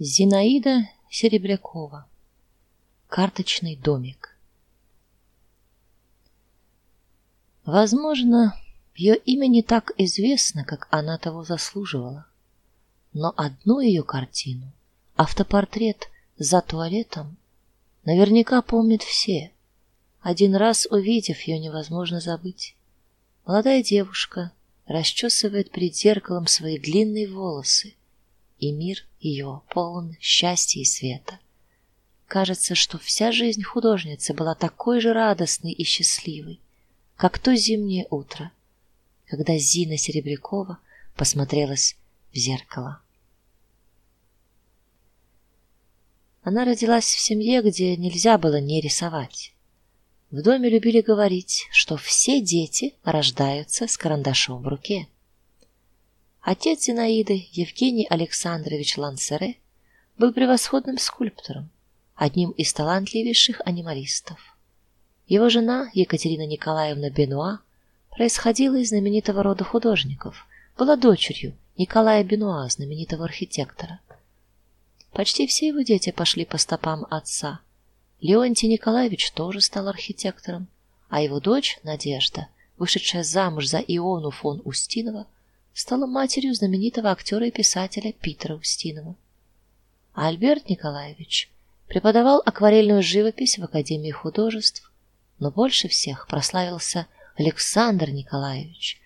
Зинаида Серебрякова. Карточный домик. Возможно, ее имя не так известно, как она того заслуживала. Но одну ее картину, автопортрет за туалетом, наверняка помнят все. Один раз увидев ее, невозможно забыть. Молодая девушка расчесывает перед зеркалом свои длинные волосы и мир ее полон счастья и света. Кажется, что вся жизнь художницы была такой же радостной и счастливой, как то зимнее утро, когда Зина Серебрякова посмотрелась в зеркало. Она родилась в семье, где нельзя было не рисовать. В доме любили говорить, что все дети рождаются с карандашом в руке. Отец Зинаиды, Евгений Александрович Лансере, был превосходным скульптором, одним из талантливейших анималистов. Его жена, Екатерина Николаевна Бенуа, происходила из знаменитого рода художников, была дочерью Николая Бенуа, знаменитого архитектора. Почти все его дети пошли по стопам отца. Леонтий Николаевич тоже стал архитектором, а его дочь Надежда, вышедшая замуж за Иону фон Устинова, стала матерью знаменитого актера и писателя Питера Устинова. Альберт Николаевич преподавал акварельную живопись в Академии художеств, но больше всех прославился Александр Николаевич,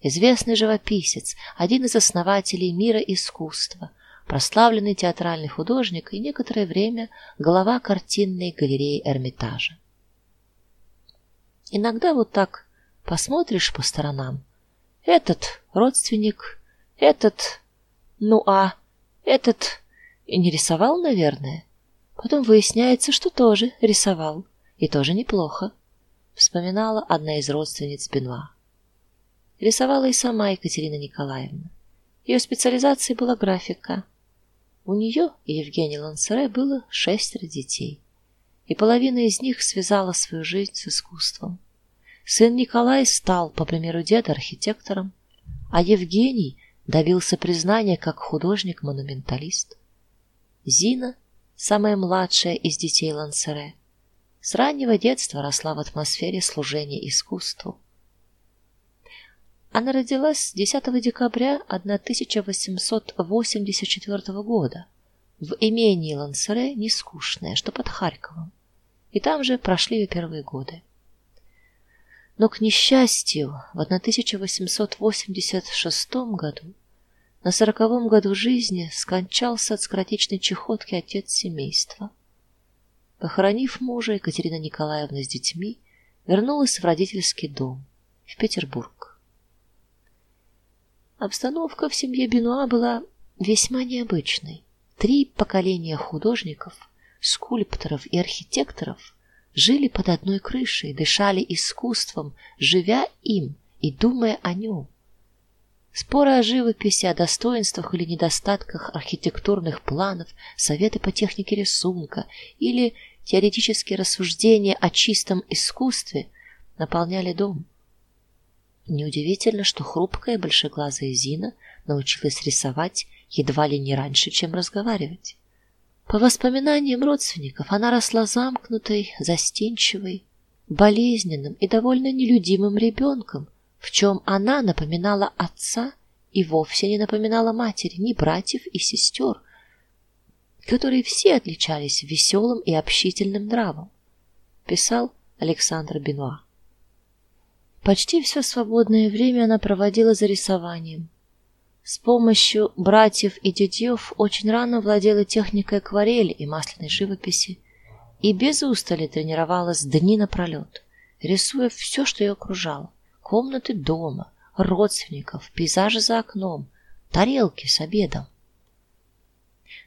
известный живописец, один из основателей мира искусства, прославленный театральный художник и некоторое время глава картинной галереи Эрмитажа. Иногда вот так посмотришь по сторонам, этот родственник, этот, ну а этот и не рисовал, наверное. Потом выясняется, что тоже рисовал, и тоже неплохо. Вспоминала одна из родственниц Бенуа. Рисовала и сама Екатерина Николаевна. Ее специализацией была графика. У нее и Евгения Лансере было шестеро детей, и половина из них связала свою жизнь с искусством. Сын Николай стал, по примеру деда, архитектором, а Евгений добился признания как художник-монументалист. Зина, самая младшая из детей Лансере, с раннего детства росла в атмосфере служения искусству. Она родилась 10 декабря 1884 года в имении Лансере Нескучное, что под Харьковом. И там же прошли ее первые годы. Но к несчастью, в 1886 году, на сороковом году жизни, скончался от скоротечной чехотки отец семейства. Похоронив мужа, Екатерина Николаевна с детьми вернулась в родительский дом в Петербург. Обстановка в семье Бенуа была весьма необычной. Три поколения художников, скульпторов и архитекторов жили под одной крышей, дышали искусством, живя им и думая о нем. Споры о живописи, о достоинствах или недостатках архитектурных планов, советы по технике рисунка или теоретические рассуждения о чистом искусстве наполняли дом. Неудивительно, что хрупкая большеглазая Зина научилась рисовать едва ли не раньше, чем разговаривать. По воспоминаниям родственников, она росла замкнутой, застенчивой, болезненным и довольно нелюдимым ребенком, в чем она напоминала отца и вовсе не напоминала матери, ни братьев и сестер, которые все отличались веселым и общительным нравом, писал Александр Бенуа. Почти все свободное время она проводила за рисованием, с помощью братьев и дядьев очень рано владела техникой акварели и масляной живописи и без устали тренировалась дни напролет, рисуя все, что ее окружало: комнаты дома, родственников, пейзажи за окном, тарелки с обедом.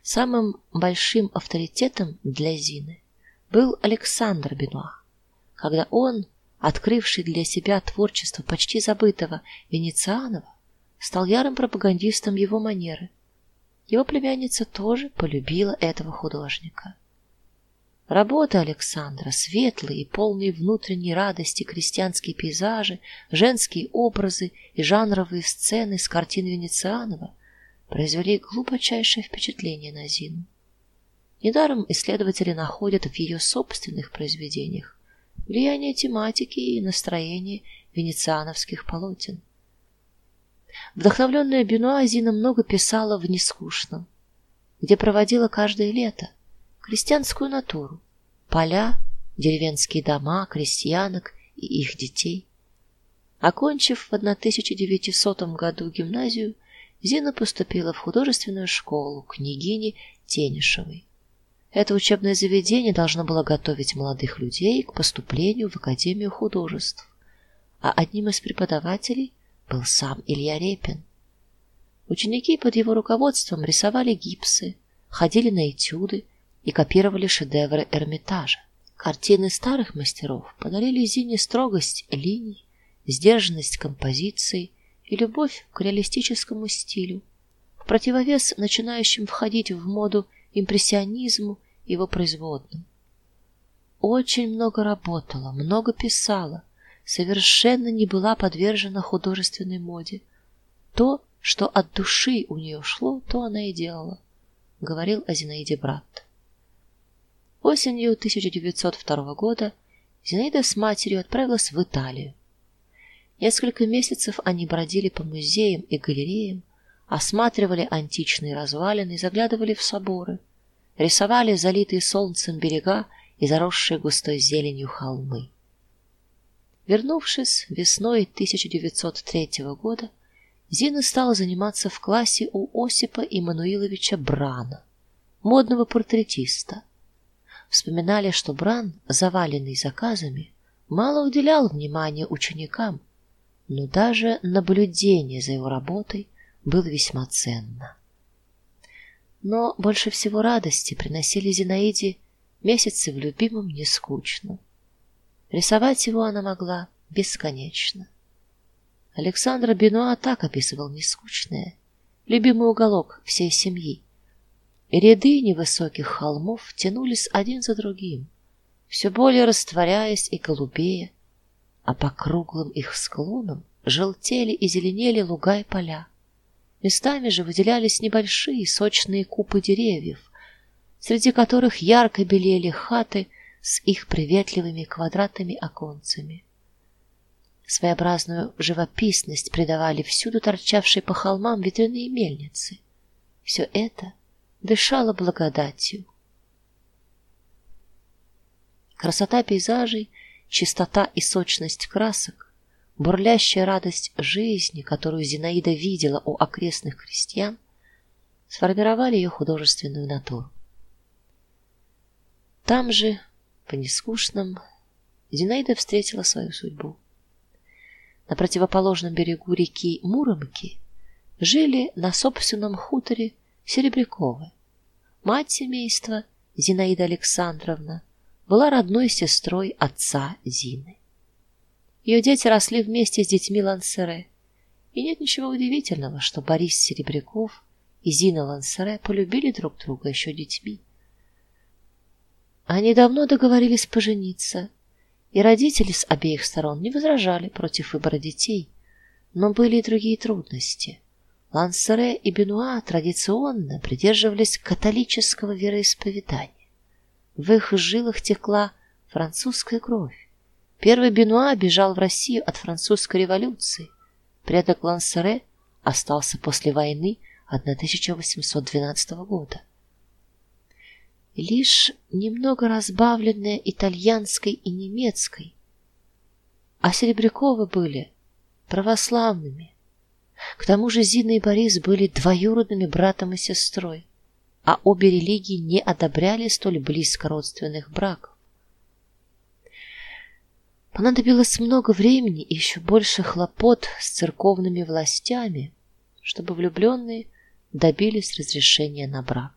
Самым большим авторитетом для Зины был Александр Бенуа. Когда он, открывший для себя творчество почти забытого Венецианова, стал ярым пропагандистом его манеры. Его племянница тоже полюбила этого художника. Работы Александра, светлые и полные внутренней радости крестьянские пейзажи, женские образы и жанровые сцены с картин Венецианова произвели глубочайшее впечатление на Зину. Недаром исследователи находят в ее собственных произведениях влияние тематики и настроения венециановских полотен. Вдохновленная Бенуа, Зина много писала в нескучном, где проводила каждое лето крестьянскую натуру, поля, деревенские дома, крестьянок и их детей. Окончив в 1900 году гимназию, Зина поступила в художественную школу княгини Тенишевой. Это учебное заведение должно было готовить молодых людей к поступлению в Академию художеств, а одним из преподавателей был сам Илья Репин. Ученики под его руководством рисовали гипсы, ходили на этюды и копировали шедевры Эрмитажа. Картины старых мастеров подарили Зине строгость линий, сдержанность композиции и любовь к реалистическому стилю, в противовес начинающим входить в моду импрессионизму и его производным. Очень много работала, много писала, совершенно не была подвержена художественной моде. То, что от души у нее шло, то она и делала, говорил о Зинаиде брат. Осенью 1902 года Зинаида с матерью отправилась в Италию. Несколько месяцев они бродили по музеям и галереям, осматривали античные развалины, заглядывали в соборы, рисовали залитые солнцем берега и заросшие густой зеленью холмы. Вернувшись весной 1903 года, Зина стала заниматься в классе у Осипа Иммануиловича Брана, модного портретиста. Вспоминали, что Бран, заваленный заказами, мало уделял внимания ученикам, но даже наблюдение за его работой было весьма ценно. Но больше всего радости приносили Зинаиде месяцы в любимом не скучно. Рисовать его она могла бесконечно. Александр Бенуа так описывал нескучное, любимый уголок всей семьи. И ряды невысоких холмов тянулись один за другим, все более растворяясь и голубея, а по круглым их склонам желтели и зеленели луга и поля. Местами же выделялись небольшие сочные купы деревьев, среди которых ярко белели хаты с их приветливыми квадратными оконцами. Своеобразную живописность придавали всюду торчавшие по холмам ветряные мельницы. Все это дышало благодатью. Красота пейзажей чистота и сочность красок, бурлящая радость жизни, которую Зинаида видела у окрестных крестьян, сформировали ее художественную натуру. Там же, по нескучным, Зинаида встретила свою судьбу. На противоположном берегу реки Муромки жили на собственном хуторе Серебряковы. Мать семейства Зинаида Александровна была родной сестрой отца Зины. Ее дети росли вместе с детьми Лансере. И нет ничего удивительного, что Борис Серебряков и Зина Лансере полюбили друг друга еще детьми. Они давно договорились пожениться, и родители с обеих сторон не возражали против выбора детей, но были и другие трудности. Лансере и Бенуа традиционно придерживались католического вероисповедания. В их жилах текла французская кровь. Первый Бенуа бежал в Россию от французской революции. Предок Лансере остался после войны 1812 года. Лишь немного разбавленная итальянской и немецкой. А Серебряковы были православными. К тому же Зина и Борис были двоюродными братом и сестрой а обе религии не одобряли столь близко родственных браков. Понадобилось много времени и еще больше хлопот с церковными властями, чтобы влюбленные добились разрешения на брак.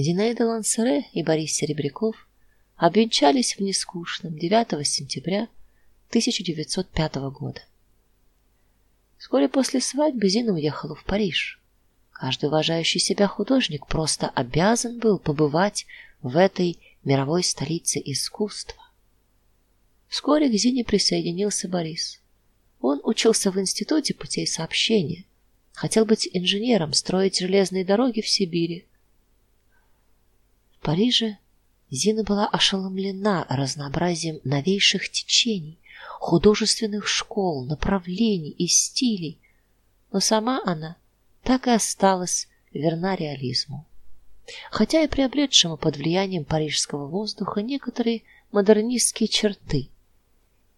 Зинаида Лансере и Борис Серебряков обвенчались в нескучном 9 сентября 1905 года. Вскоре после свадьбы Зина уехала в Париж. Каждый уважающий себя художник просто обязан был побывать в этой мировой столице искусства. Вскоре к Зине присоединился Борис. Он учился в институте путей сообщения, Хотел быть инженером, строить железные дороги в Сибири. В Париже Зина была ошеломлена разнообразием новейших течений, художественных школ, направлений и стилей, но сама она так и осталась верна реализму. Хотя и приобретшему под влиянием парижского воздуха некоторые модернистские черты.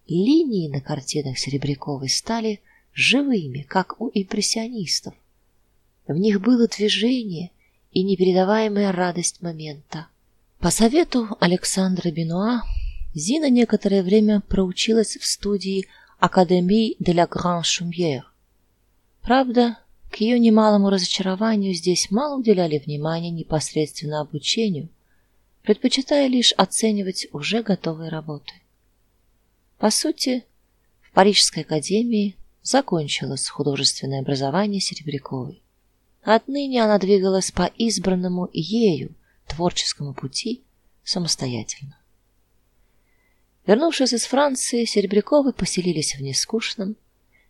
Линии на картинах Серебряковой стали живыми, как у импрессионистов. В них было движение и непередаваемая радость момента. По совету Александра Бенуа Зина некоторое время проучилась в студии Академии де ла Гран Шумьер. Правда, к ее немалому разочарованию здесь мало уделяли внимания непосредственно обучению, предпочитая лишь оценивать уже готовые работы. По сути, в Парижской академии закончилось художественное образование Серебряковой. Отныне она двигалась по избранному ею творческому пути самостоятельно. Вернувшись из Франции, Серебряковы поселились в нескучном,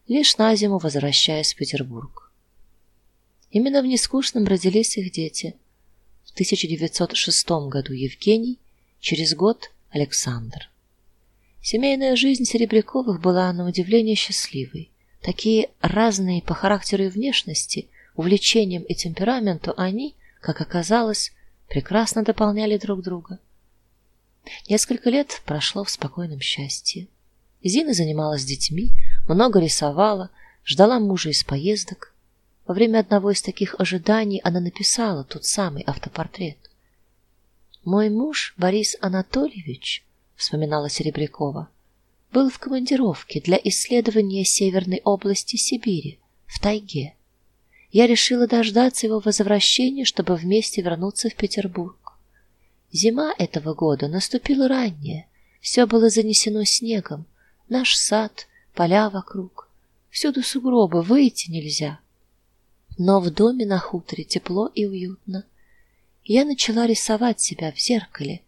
лишь на зиму возвращаясь в Петербург. Именно в нескучном родились их дети. В 1906 году Евгений, через год Александр. Семейная жизнь Серебряковых была на удивление счастливой. Такие разные по характеру и внешности, увлечениям и темпераменту они, как оказалось, прекрасно дополняли друг друга. Несколько лет прошло в спокойном счастье. Зина занималась детьми, много рисовала, ждала мужа из поездок. Во время одного из таких ожиданий она написала тот самый автопортрет. Мой муж Борис Анатольевич, вспоминала Серебрякова, был в командировке для исследования северной области Сибири, в тайге я решила дождаться его возвращения, чтобы вместе вернуться в Петербург. Зима этого года наступила ранняя. Все было занесено снегом. Наш сад, поля вокруг, всюду сугробы, выйти нельзя. Но в доме на хуторе тепло и уютно. Я начала рисовать себя в зеркале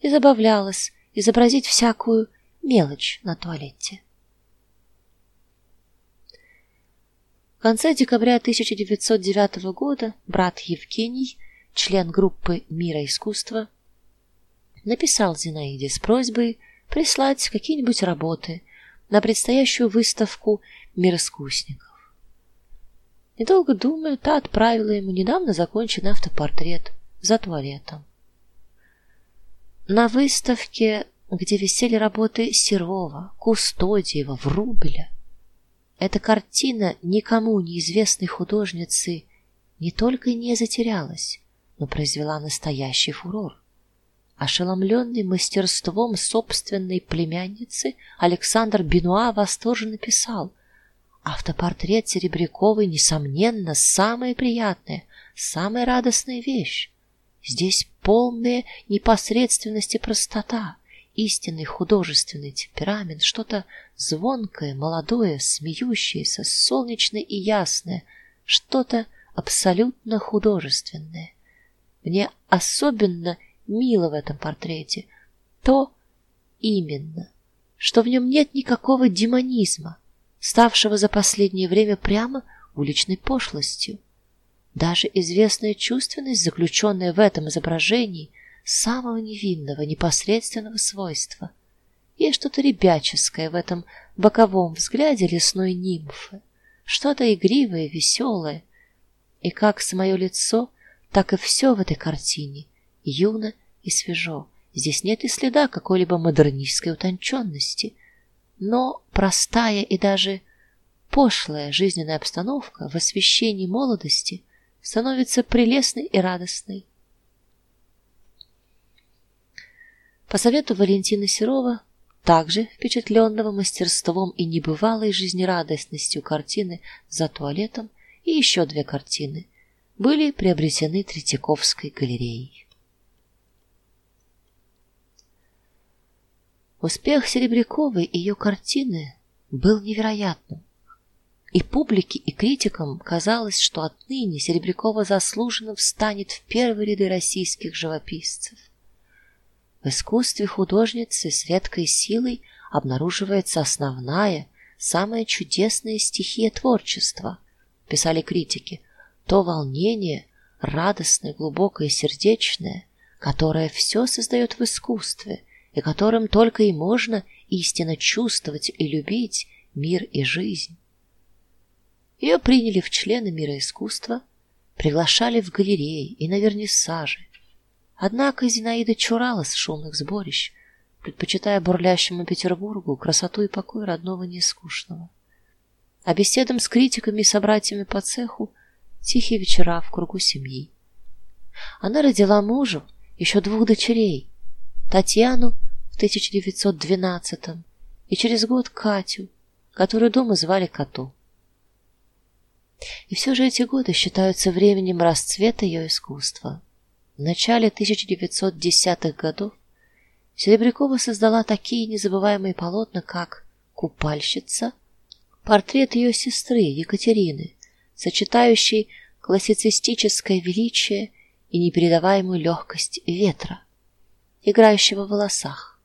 и забавлялась изобразить всякую мелочь на туалете. В конце декабря 1909 года брат Евгений, член группы Мира искусства, написал Зинаиде с просьбой прислать какие-нибудь работы на предстоящую выставку мироискусников. Недолго думая, та отправила ему недавно законченный автопортрет за туалетом. На выставке, где висели работы Серова, Кустодиева, Врубеля, эта картина никому неизвестной художницы не только не затерялась, но произвела настоящий фурор. Ошеломленный мастерством собственной племянницы, Александр Бенуа восторженно писал: "Автопортрет Серебряковой несомненно самая приятная, самая радостная вещь. Здесь полная непосредственность и простота, истинный художественный темперамент, что-то звонкое, молодое, смеющееся, солнечное и ясное, что-то абсолютно художественное. Мне особенно мило в этом портрете то именно, что в нем нет никакого демонизма, ставшего за последнее время прямо уличной пошлостью. Даже известная чувственность, заключенная в этом изображении, самого невинного, непосредственного свойства. Есть что-то ребяческое в этом боковом взгляде лесной нимфы, что-то игривое, веселое. И как самое лицо, так и все в этой картине юно и свежо. Здесь нет и следа какой-либо модернистской утонченности, но простая и даже пошлая жизненная обстановка в освещении молодости становится прелестной и радостной. По совету Валентина Серова, также впечатленного мастерством и небывалой жизнерадостностью картины за туалетом и еще две картины были приобретены Третьяковской галереей. Успех Серебряковой и ее картины был невероятным. И публике, и критикам казалось, что отныне Серебрякова заслуженно встанет в первые ряды российских живописцев. В искусстве художницы с редкой силой обнаруживается основная, самая чудесная стихия творчества писали критики, то волнение, радостное, глубокое, сердечное, которое все создает в искусстве и которым только и можно истинно чувствовать и любить мир и жизнь. Ее приняли в члены мира искусства, приглашали в галереи и на вернисажи. Однако Зинаида чуралась шумных сборищ, предпочитая бурлящему Петербургу красоту и покой родного нескучного. А беседам с критиками и собратьями по цеху тихие вечера в кругу семьи. Она родила мужу еще двух дочерей: Татьяну в 1912 и через год Катю, которую дома звали Коту. И все же эти годы считаются временем расцвета ее искусства. В начале 1910-х годов Серебрякова создала такие незабываемые полотна, как Купальщица, портрет ее сестры Екатерины, сочетающий классицистическое величие и непередаваемую легкость ветра, играющего в волосах.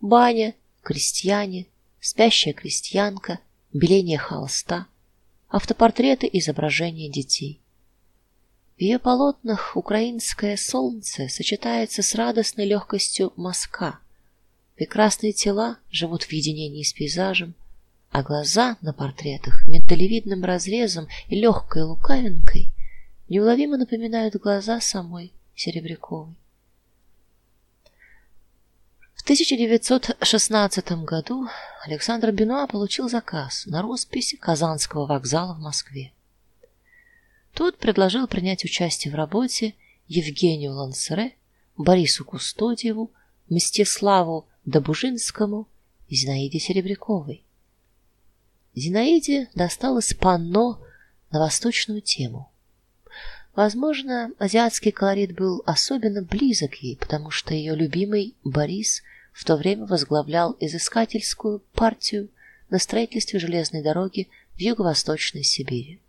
Баня, крестьяне, спящая крестьянка, беление холста, автопортреты, изображения детей. В ее полотнах украинское солнце сочетается с радостной легкостью мазка. Прекрасные тела живут в единении с пейзажем, а глаза на портретах миндалевидным разрезом и легкой лукавинкой неуловимо напоминают глаза самой Серебряковой. В 1916 году Александр Бенуа получил заказ на роспись Казанского вокзала в Москве. Тот предложил принять участие в работе Евгению Лансере, Борису Кустодиеву, Мстиславу Добужинскому и Зинаиде Серебряковой. Зинаиде досталось панно на восточную тему. Возможно, азиатский колорит был особенно близок ей, потому что ее любимый Борис в то время возглавлял изыскательскую партию на строительстве железной дороги в юго-восточной Сибири.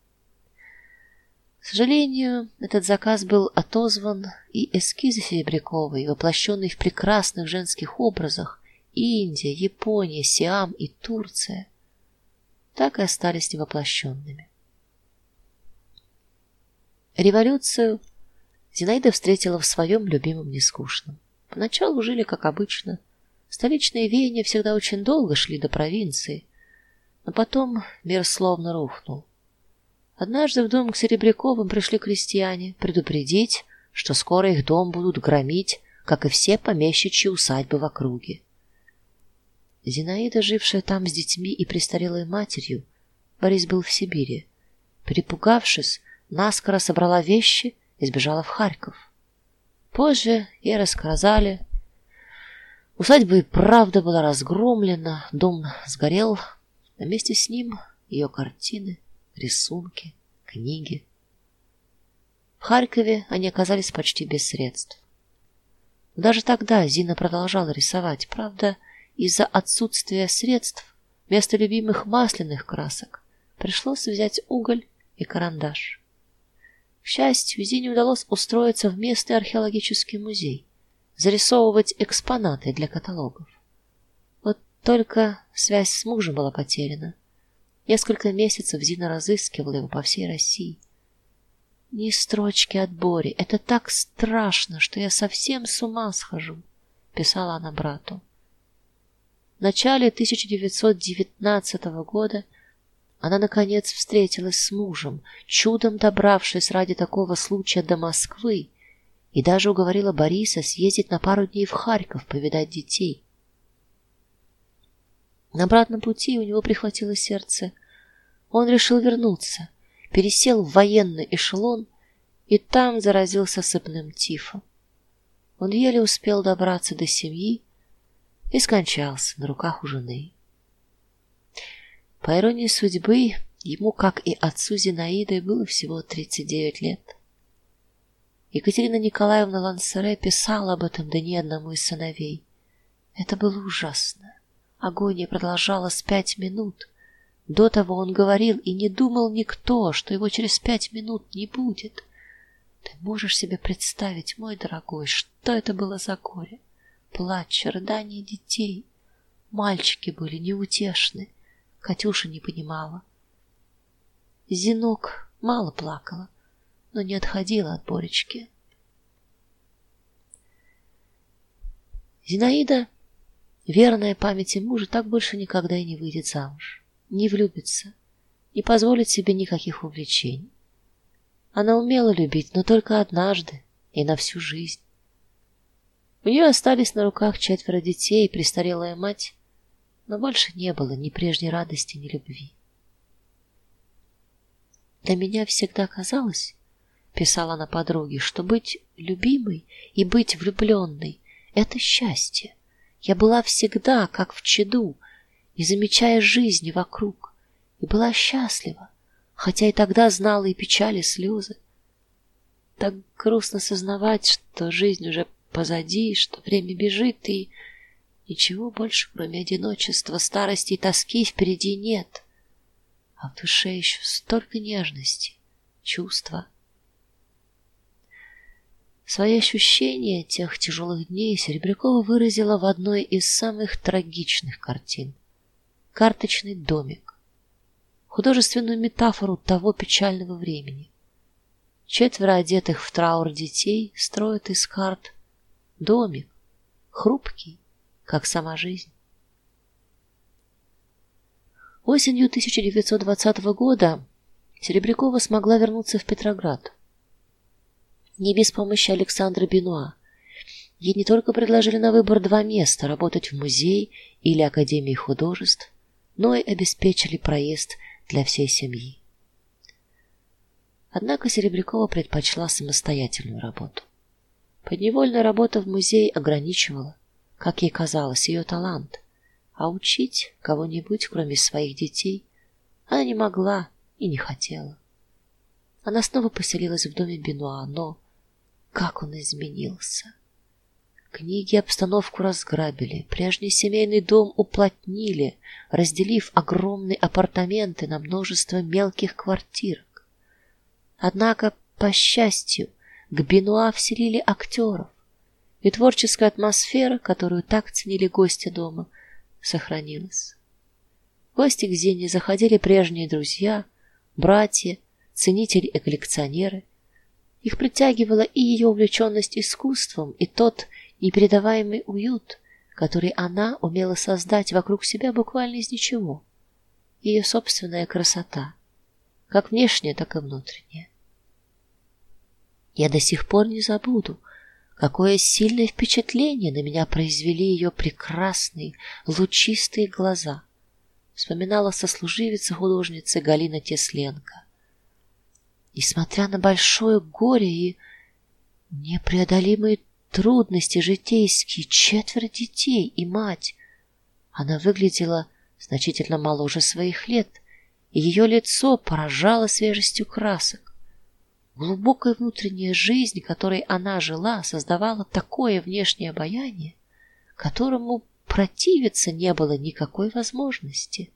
К сожалению, этот заказ был отозван, и эскизы Серебряковой, воплощенные в прекрасных женских образах Индия, Япония, Сиам и Турция, так и остались невоплощенными. Революцию Зинаида встретила в своем любимом нескучном. Поначалу жили как обычно. Столичные веяния всегда очень долго шли до провинции, но потом мир словно рухнул. Однажды в дом к Серебряковым пришли крестьяне предупредить, что скоро их дом будут громить, как и все помещичьи усадьбы в округе. Зинаида, жившая там с детьми и престарелой матерью, Борис был в Сибири. Перепугавшись, наскоро собрала вещи и сбежала в Харьков. Позже ей рассказали, усадьба и правда была разгромлена, дом сгорел, а вместе с ним ее картины рисунки, книги. В Харькове они оказались почти без средств. даже тогда Зина продолжала рисовать, правда, из-за отсутствия средств вместо любимых масляных красок пришлось взять уголь и карандаш. К счастью, Зине удалось устроиться в местный археологический музей, зарисовывать экспонаты для каталогов. Вот только связь с мужем была потеряна. Несколько месяцев Зина разыскивала его по всей России. Ни строчки от Бори. Это так страшно, что я совсем с ума схожу, писала она брату. В начале 1919 года она наконец встретилась с мужем, чудом добравшись ради такого случая до Москвы, и даже уговорила Бориса съездить на пару дней в Харьков повидать детей. На обратном пути у него прихватило сердце. Он решил вернуться, пересел в военный эшелон и там заразился сыпным тифом. Он еле успел добраться до семьи и скончался на руках у жены. По иронии судьбы, ему, как и отцу Зинаиды, было всего 39 лет. Екатерина Николаевна Лансере писала об этом да не одному из сыновей. Это было ужасно. Агония продолжалась пять минут. До того он говорил и не думал никто, что его через пять минут не будет. Ты можешь себе представить, мой дорогой, что это было за горе? Плач, рыдания детей. Мальчики были неутешны. Катюша не понимала. Зинок мало плакала, но не отходила от Боречки. Зинаида, верная памяти мужа, так больше никогда и не выйдет замуж, не влюбится, не позволит себе никаких увлечений. Она умела любить, но только однажды и на всю жизнь. У нее остались на руках четверо детей и престарелая мать, но больше не было ни прежней радости, ни любви. Для меня всегда казалось, писала она подруге, что быть любимой и быть влюбленной — это счастье. Я была всегда как в чаду, не замечая жизни вокруг, и была счастлива, хотя и тогда знала и печали, и слезы. Так грустно сознавать, что жизнь уже позади, что время бежит и ничего больше, кроме одиночества, старости и тоски впереди нет а в душе еще столько нежности, чувства. Свои ощущения тех тяжелых дней Серебрякова выразила в одной из самых трагичных картин карточный домик. Художественную метафору того печального времени. Четверо одетых в траур детей строят из карт домик, хрупкий, как сама жизнь. Осенью 1920 года Серебрякова смогла вернуться в Петроград. Не без помощи Александра Бенуа. Ей не только предложили на выбор два места работать в музее или академии художеств, но и обеспечили проезд для всей семьи. Однако Серебрякова предпочла самостоятельную работу. Подневольная работа в музее ограничивала, как ей казалось, ее талант а учить кого-нибудь, кроме своих детей, она не могла и не хотела. Она снова поселилась в доме Бенуа, но как он изменился. Книги обстановку разграбили, прежний семейный дом уплотнили, разделив огромные апартаменты на множество мелких квартирок. Однако, по счастью, к Бенуа вселили актеров, и творческая атмосфера, которую так ценили гости дома, сохранилась. Гости к Зине заходили прежние друзья, братья, ценители и коллекционеры. Их притягивала и ее увлеченность искусством, и тот непередаваемый уют, который она умела создать вокруг себя буквально из ничего. Ее собственная красота, как внешняя, так и внутренняя. Я до сих пор не забуду, Какое сильное впечатление на меня произвели ее прекрасные, лучистые глаза. Вспоминала сослуживица художницы Галина Тесленко. Несмотря на большое горе и непреодолимые трудности житейские, четверо детей и мать, она выглядела значительно моложе своих лет, и ее лицо поражало свежестью красок. Глубокая внутренняя жизнь, которой она жила, создавала такое внешнее обаяние, которому противиться не было никакой возможности.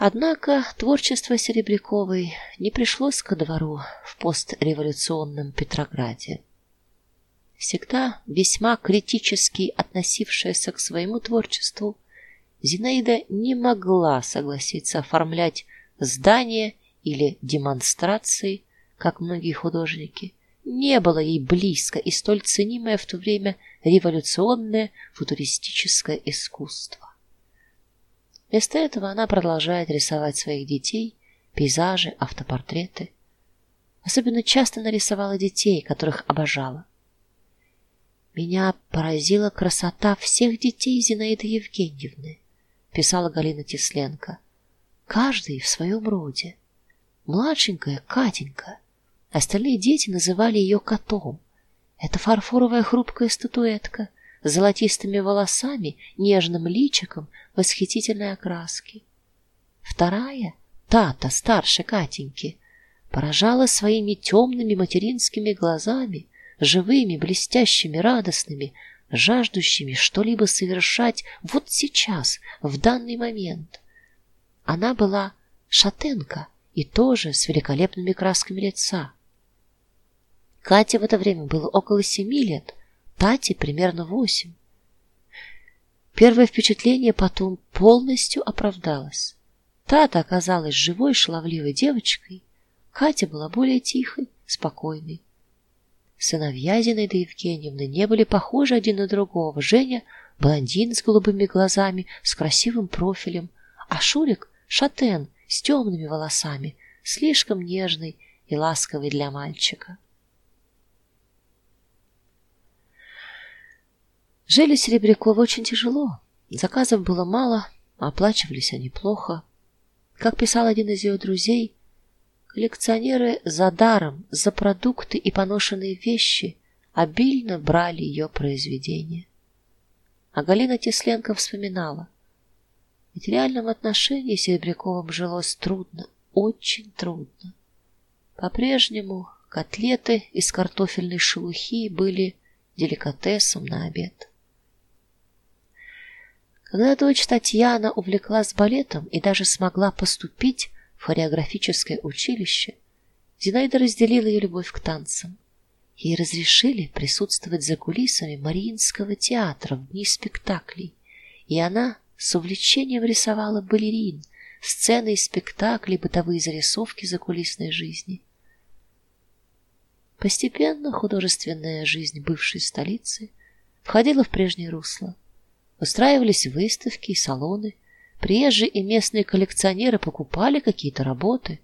Однако творчество Серебряковой не пришлось ко двору в постреволюционном Петрограде. Всегда весьма критически относившаяся к своему творчеству, Зинаида не могла согласиться оформлять здания или демонстрации, как многие художники, не было ей близко и столь ценимое в то время революционное футуристическое искусство. Вместо этого она продолжает рисовать своих детей, пейзажи, автопортреты. Особенно часто нарисовала детей, которых обожала. Меня поразила красота всех детей Зинаиды Евгеньевны, писала Галина Тесленко. Каждый в своем роде. Младшенькая Катенька. Остальные дети называли ее котом. Это фарфоровая хрупкая статуэтка золотистыми волосами, нежным личиком, восхитительной окраски. Вторая, Тата, старше Катеньки, поражала своими темными материнскими глазами, живыми, блестящими, радостными, жаждущими что-либо совершать вот сейчас, в данный момент. Она была шатенка, и тоже с великолепными красками лица. Кате в это время было около семи лет, Тате примерно восемь. Первое впечатление потом полностью оправдалось. Тата оказалась живой, шаловливой девочкой, Катя была более тихой, спокойной. Сыновья Зинаиды Евгеньевны не были похожи один на другого. Женя блондин с голубыми глазами, с красивым профилем, а Шурик шатен с темными волосами, слишком нежный и ласковый для мальчика. Жили Серебряковы очень тяжело. Заказов было мало, оплачивались они плохо. Как писал один из ее друзей, коллекционеры за даром, за продукты и поношенные вещи обильно брали ее произведения. А Галина Тесленко вспоминала: в материальном отношении Серебряковым жилось трудно, очень трудно. По-прежнему котлеты из картофельной шелухи были деликатесом на обед. Когда дочь Татьяна увлеклась балетом и даже смогла поступить в хореографическое училище, Зинаида разделила ее любовь к танцам. Ей разрешили присутствовать за кулисами Мариинского театра в дни спектаклей, и она с увлечением рисовала балерин, сцены из спектаклей, бытовые зарисовки закулисной жизни. Постепенно художественная жизнь бывшей столицы входила в прежнее русло. Устраивались выставки и салоны. Приезжие и местные коллекционеры покупали какие-то работы.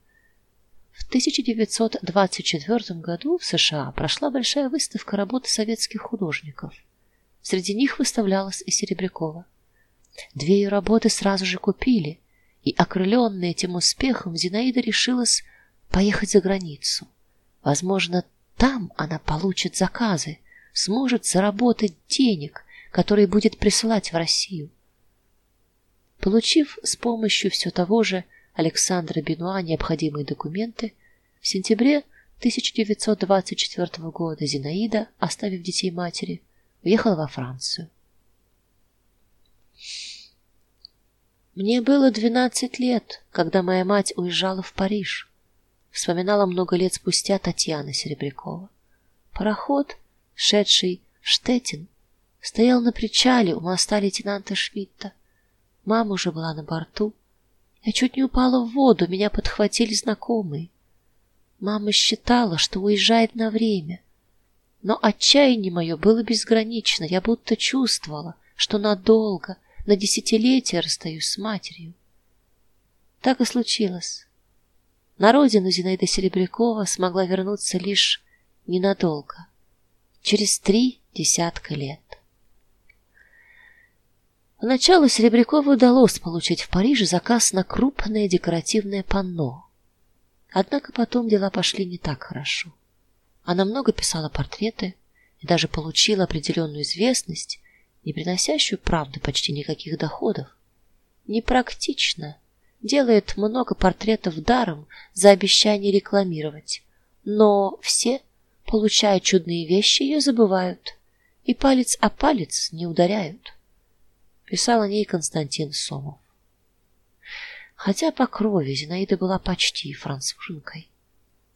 В 1924 году в США прошла большая выставка работ советских художников. Среди них выставлялась и Серебрякова. Две ее работы сразу же купили, и окрыленная этим успехом Зинаида решилась поехать за границу. Возможно, там она получит заказы, сможет заработать денег который будет присылать в Россию. Получив с помощью все того же Александра Бенуа необходимые документы, в сентябре 1924 года Зинаида, оставив детей матери, уехала во Францию. Мне было двенадцать лет, когда моя мать уезжала в Париж. Вспоминала много лет спустя Татьяна Серебрякова. Пароход, шедший в Штеттин, стоял на причале у моста лейтенанта Швитта. Мама уже была на борту. Я чуть не упала в воду, меня подхватили знакомые. Мама считала, что уезжает на время. Но отчаяние мое было безгранично. Я будто чувствовала, что надолго, на десятилетия расстаюсь с матерью. Так и случилось. На родину Зинаида Серебрякова смогла вернуться лишь ненадолго, через три десятка лет. Поначалу Серебрякову удалось получить в Париже заказ на крупное декоративное панно. Однако потом дела пошли не так хорошо. Она много писала портреты и даже получила определенную известность, не приносящую, правда, почти никаких доходов. Непрактично, делает много портретов даром за обещание рекламировать, но все, получая чудные вещи, ее забывают и палец о палец не ударяют писал о ней Константин Сомов. Хотя по крови Зинаида была почти француженкой,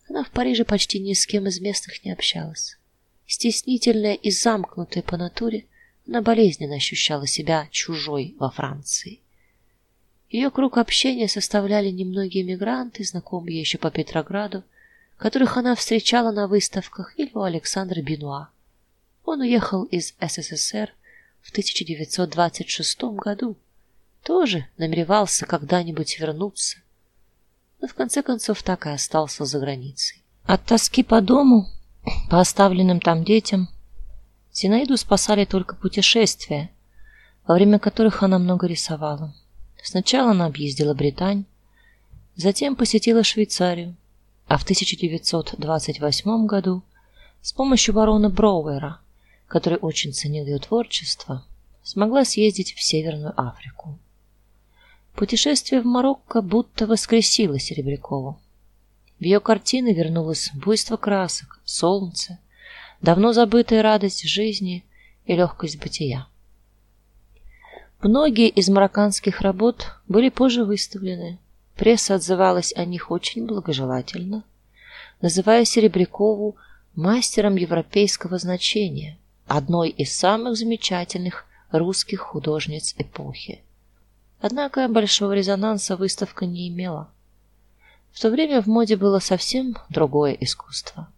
она в Париже почти ни с кем из местных не общалась. Стеснительная и замкнутая по натуре, она болезненно ощущала себя чужой во Франции. Ее круг общения составляли немногие мигранты, знакомые еще по Петрограду, которых она встречала на выставках или у Александра Бенуа. Он уехал из СССР в 1926 году. Тоже намеревался когда-нибудь вернуться. Но в конце концов так и остался за границей. От тоски по дому, по оставленным там детям, Зинаиду спасали только путешествия, во время которых она много рисовала. Сначала она объездила Британь, затем посетила Швейцарию, а в 1928 году с помощью барона Броуэра который очень ценил ее творчество, смогла съездить в Северную Африку. Путешествие в Марокко будто воскресило Серебрякову. В ее картины вернулось буйство красок, солнце, давно забытая радость жизни и легкость бытия. Многие из марокканских работ были позже выставлены. Пресса отзывалась о них очень благожелательно, называя Серебрякову мастером европейского значения одной из самых замечательных русских художниц эпохи. Однако большого резонанса выставка не имела. В то время в моде было совсем другое искусство.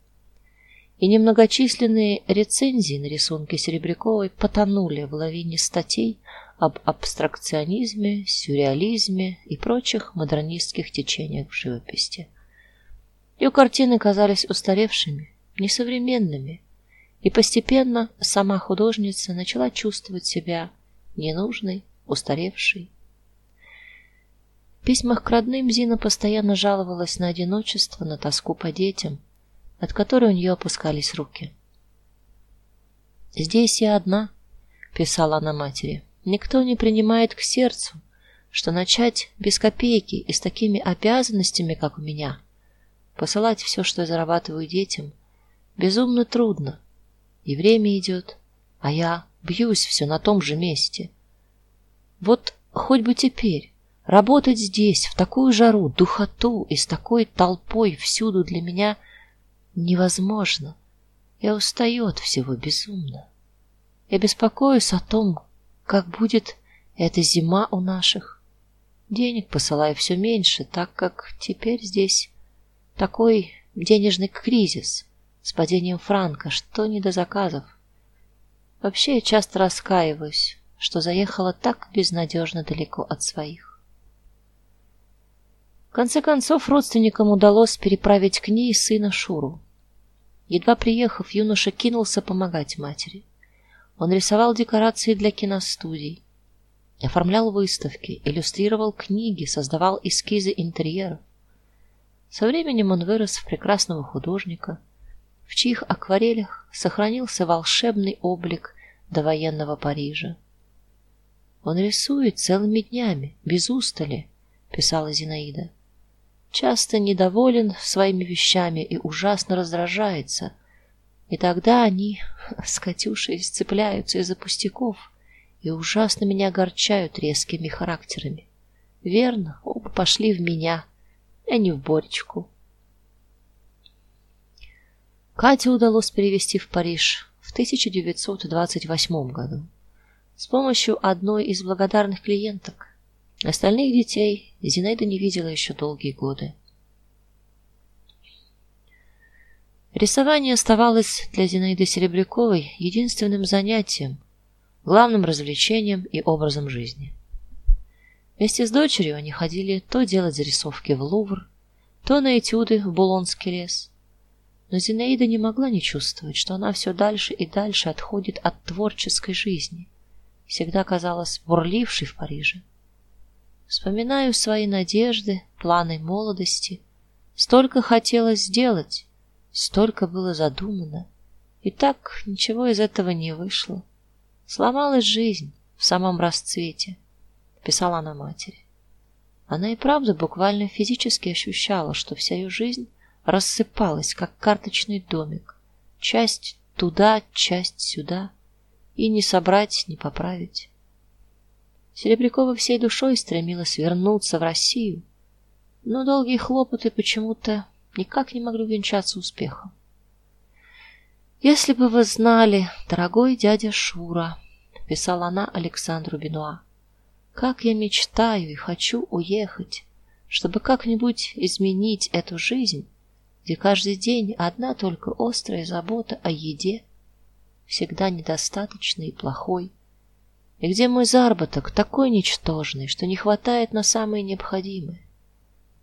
И немногочисленные рецензии на рисунки Серебряковой потонули в лавине статей об абстракционизме, сюрреализме и прочих модернистских течениях в живописи. Ее картины казались устаревшими, несовременными, и постепенно сама художница начала чувствовать себя ненужной, устаревшей. В письмах к родным Зина постоянно жаловалась на одиночество, на тоску по детям, от которой у нее опускались руки. Здесь я одна, писала она матери. Никто не принимает к сердцу, что начать без копейки и с такими обязанностями, как у меня, посылать все, что я зарабатываю детям, безумно трудно. И время идет, а я бьюсь все на том же месте. Вот хоть бы теперь работать здесь в такую жару, духоту и с такой толпой всюду для меня невозможно. Я устаю от всего безумно. Я беспокоюсь о том, как будет эта зима у наших. Денег посылаю все меньше, так как теперь здесь такой денежный кризис с падением франка, что не до заказов. Вообще я часто раскаиваюсь, что заехала так безнадежно далеко от своих. В конце концов родственникам удалось переправить к ней сына Шуру. Едва приехав, юноша кинулся помогать матери. Он рисовал декорации для киностудий, оформлял выставки, иллюстрировал книги, создавал эскизы интерьеров. Со временем он вырос в прекрасного художника, в чьих акварелях сохранился волшебный облик довоенного Парижа. Он рисует целыми днями, без устали, писала Зинаида. Часто недоволен своими вещами и ужасно раздражается. И тогда они с Катюшей сцепляются из-за пустяков и ужасно меня огорчают резкими характерами. Верно, оба пошли в меня, а не в Боречку. Катю удалось перевести в Париж в 1928 году с помощью одной из благодарных клиенток. Остальных детей Зинаида не видела еще долгие годы. Рисование оставалось для Зинаиды Серебряковой единственным занятием, главным развлечением и образом жизни. Вместе с дочерью они ходили то делать зарисовки в Лувр, то на этюды в Булонский лес. Но Зинаида не могла не чувствовать, что она все дальше и дальше отходит от творческой жизни всегда казалась бурлившей в Париже. Вспоминаю свои надежды, планы молодости. Столько хотелось сделать, столько было задумано, и так ничего из этого не вышло. Сломалась жизнь в самом расцвете, писала она матери. Она и правда буквально физически ощущала, что вся ее жизнь рассыпалась, как карточный домик, часть туда, часть сюда и не собрать, не поправить. Серебрякова всей душой стремилась вернуться в Россию, но долгие хлопоты почему-то никак не могли венчаться успехом. Если бы вы знали, дорогой дядя Шура, писала она Александру Бенуа, как я мечтаю и хочу уехать, чтобы как-нибудь изменить эту жизнь, где каждый день одна только острая забота о еде всегда недостаточный и плохой, и где мой заработок такой ничтожный, что не хватает на самое необходимое.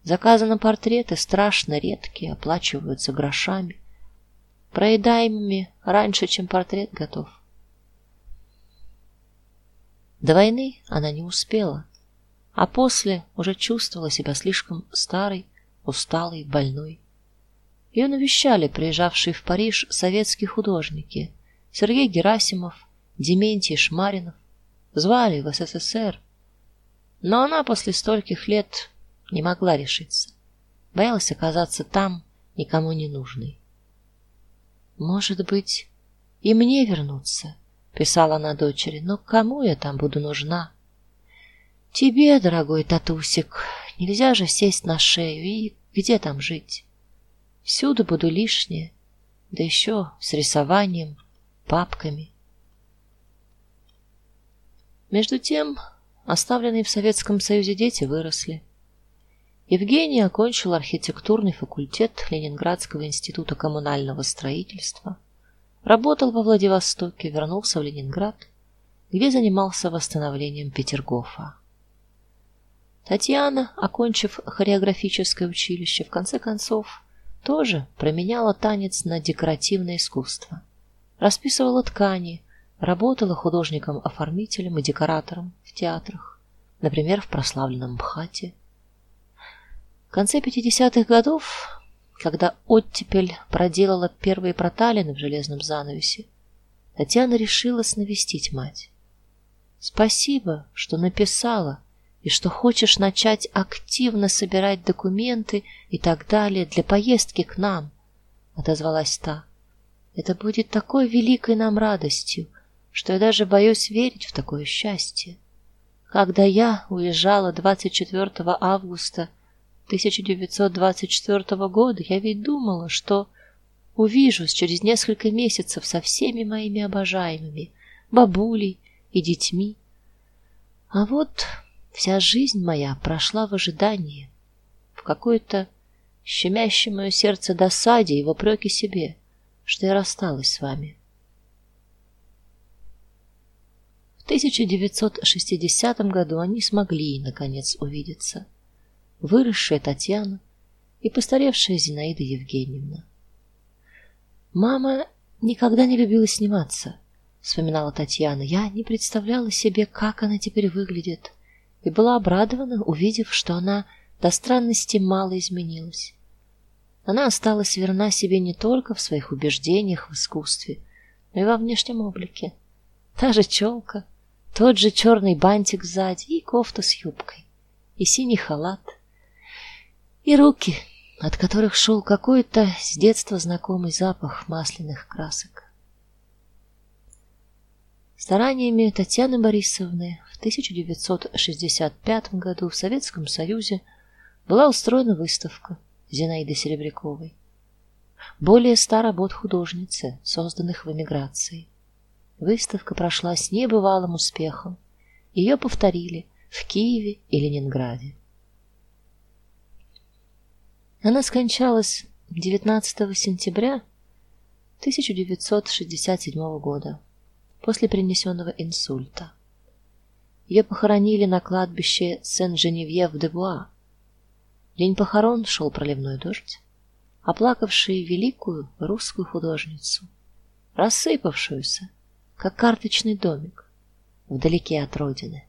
Заказы на портреты страшно редкие, оплачиваются грошами, проедаемыми раньше, чем портрет готов. До войны она не успела, а после уже чувствовала себя слишком старой, усталой, больной. Ее навещали приезжавшие в Париж советские художники, Сергей Герасимов, Дементий Шмаринов звали в СССР, но она после стольких лет не могла решиться. Боялась оказаться там никому не нужной. Может быть, и мне вернуться, писала она дочери. Но кому я там буду нужна? Тебе, дорогой татусик, нельзя же сесть на шею и где там жить? Всюду буду лишнее, да еще с рисованием папками. Между тем, Оставленные в Советском Союзе дети выросли. Евгений окончил архитектурный факультет Ленинградского института коммунального строительства. Работал во Владивостоке, вернулся в Ленинград, где занимался восстановлением Петергофа. Татьяна, окончив хореографическое училище, в конце концов тоже променяла танец на декоративное искусство. Расписывала ткани, работала художником-оформителем и декоратором в театрах, например, в прославленном МХАТе. В конце 50-х годов, когда оттепель проделала первые проталины в железном занавесе, Татьяна решила навестить мать. Спасибо, что написала и что хочешь начать активно собирать документы и так далее для поездки к нам, отозвалась та. Это будет такой великой нам радостью, что я даже боюсь верить в такое счастье. Когда я уезжала 24 августа 1924 года, я ведь думала, что увижусь через несколько месяцев со всеми моими обожаемыми, бабулей и детьми. А вот Вся жизнь моя прошла в ожидании, в какой-то щемящей мое сердце досаде и в упреке себе, что я рассталась с вами. В 1960 году они смогли наконец увидеться. Выросшая Татьяна и постаревшая Зинаида Евгеньевна. Мама никогда не любила сниматься, вспоминала Татьяна. Я не представляла себе, как она теперь выглядит и была обрадована, увидев, что она до странности мало изменилась. Она осталась верна себе не только в своих убеждениях в искусстве, но и во внешнем облике. Та же челка, тот же черный бантик сзади и кофта с юбкой, и синий халат, и руки, от которых шел какой-то с детства знакомый запах масляных красок. Стараниями Татьяны Борисовны в 1965 году в Советском Союзе была устроена выставка Зинаиды Серебряковой. Более ста работ художницы, созданных в эмиграции. Выставка прошла с небывалым успехом. Ее повторили в Киеве и Ленинграде. Она скончалась 19 сентября 1967 года после принесенного инсульта. Ее похоронили на кладбище Сен-Женевьев-де-Буа. День похорон шел проливной дождь, оплакавший великую русскую художницу, рассыпавшуюся, как карточный домик, вдалеке от родины.